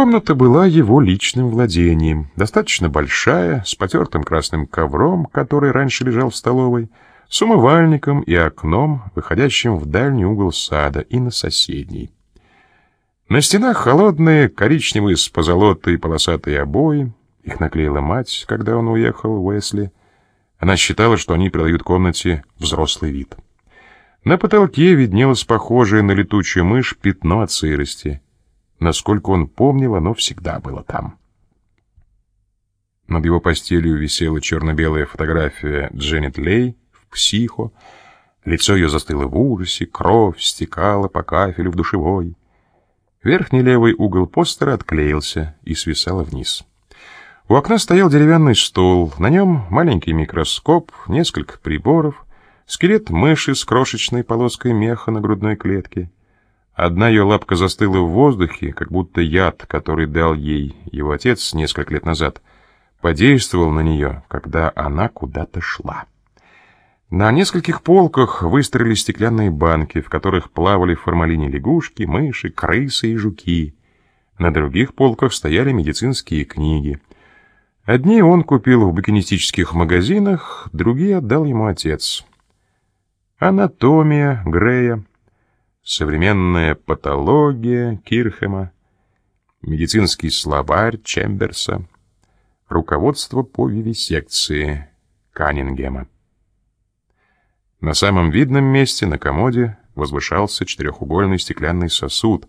Комната была его личным владением, достаточно большая, с потертым красным ковром, который раньше лежал в столовой, с умывальником и окном, выходящим в дальний угол сада и на соседний. На стенах холодные, коричневые с позолотой полосатые обои. Их наклеила мать, когда он уехал в Уэсли. Она считала, что они придают комнате взрослый вид. На потолке виднелось похожее на летучую мышь пятно от сырости. Насколько он помнил, оно всегда было там. Над его постелью висела черно-белая фотография Дженнет Лей в «Психо». Лицо ее застыло в ужасе, кровь стекала по кафелю в душевой. Верхний левый угол постера отклеился и свисал вниз. У окна стоял деревянный стол, на нем маленький микроскоп, несколько приборов, скелет мыши с крошечной полоской меха на грудной клетке. Одна ее лапка застыла в воздухе, как будто яд, который дал ей его отец несколько лет назад, подействовал на нее, когда она куда-то шла. На нескольких полках выстроились стеклянные банки, в которых плавали в формалине лягушки, мыши, крысы и жуки. На других полках стояли медицинские книги. Одни он купил в букинистических магазинах, другие отдал ему отец. Анатомия Грея, современная патология Кирхема, медицинский словарь Чемберса, руководство по вивисекции Каннингема. На самом видном месте на комоде возвышался четырехугольный стеклянный сосуд,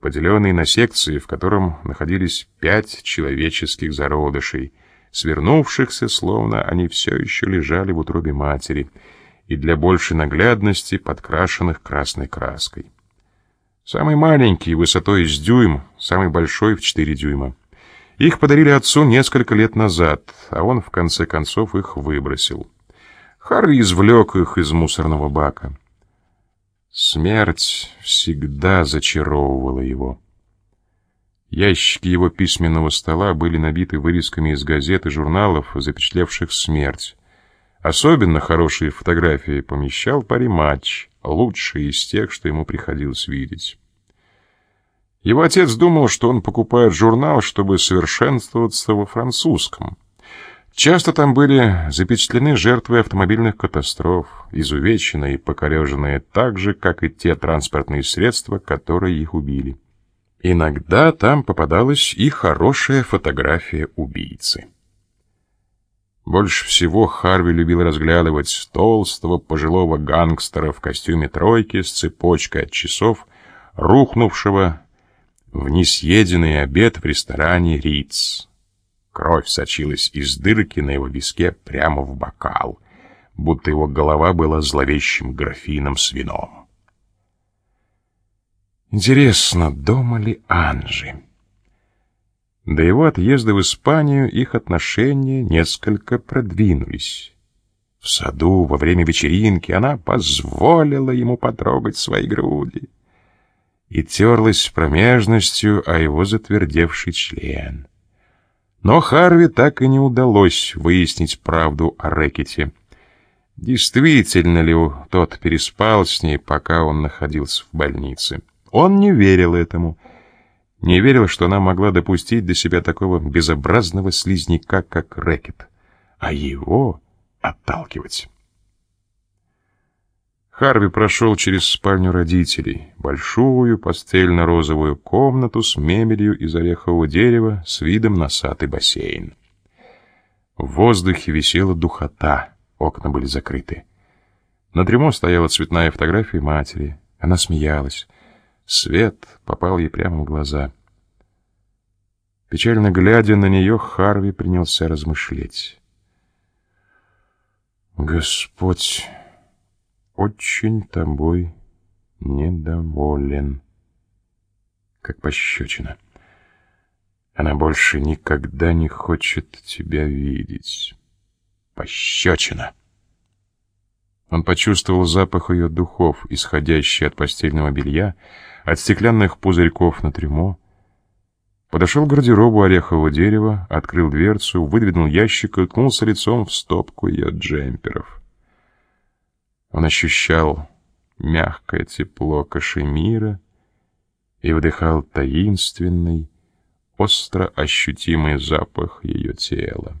поделенный на секции, в котором находились пять человеческих зародышей, свернувшихся, словно они все еще лежали в утробе матери, и для большей наглядности подкрашенных красной краской. Самый маленький, высотой с дюйм, самый большой в четыре дюйма. Их подарили отцу несколько лет назад, а он в конце концов их выбросил. Харри извлек их из мусорного бака. Смерть всегда зачаровывала его. Ящики его письменного стола были набиты вырезками из газет и журналов, запечатлевших смерть. Особенно хорошие фотографии помещал париматч, лучший из тех, что ему приходилось видеть. Его отец думал, что он покупает журнал, чтобы совершенствоваться во французском. Часто там были запечатлены жертвы автомобильных катастроф, изувеченные и покореженные так же, как и те транспортные средства, которые их убили. Иногда там попадалась и хорошая фотография убийцы. Больше всего Харви любил разглядывать толстого пожилого гангстера в костюме тройки с цепочкой от часов, рухнувшего в несъеденный обед в ресторане «Риц». Кровь сочилась из дырки на его виске прямо в бокал, будто его голова была зловещим графином с вином. Интересно, дома ли Анжи? До его отъезда в Испанию их отношения несколько продвинулись. В саду во время вечеринки она позволила ему потрогать свои груди и терлась промежностью о его затвердевший член. Но Харви так и не удалось выяснить правду о рэкете. Действительно ли тот переспал с ней, пока он находился в больнице? Он не верил этому. Не верил, что она могла допустить до себя такого безобразного слизняка, как рэкет, а его отталкивать. Харви прошел через спальню родителей, большую пастельно-розовую комнату с мебелью из орехового дерева с видом на сад и бассейн. В воздухе висела духота, окна были закрыты. На трюмо стояла цветная фотография матери. Она смеялась. Свет попал ей прямо в глаза. Печально глядя на нее, Харви принялся размышлять. «Господь!» очень тобой недоволен. Как пощечина. Она больше никогда не хочет тебя видеть. Пощечина. Он почувствовал запах ее духов, исходящий от постельного белья, от стеклянных пузырьков на трюмо. Подошел к гардеробу орехового дерева, открыл дверцу, выдвинул ящик и уткнулся лицом в стопку ее джемперов. Он ощущал мягкое тепло кашемира и вдыхал таинственный, остро ощутимый запах ее тела.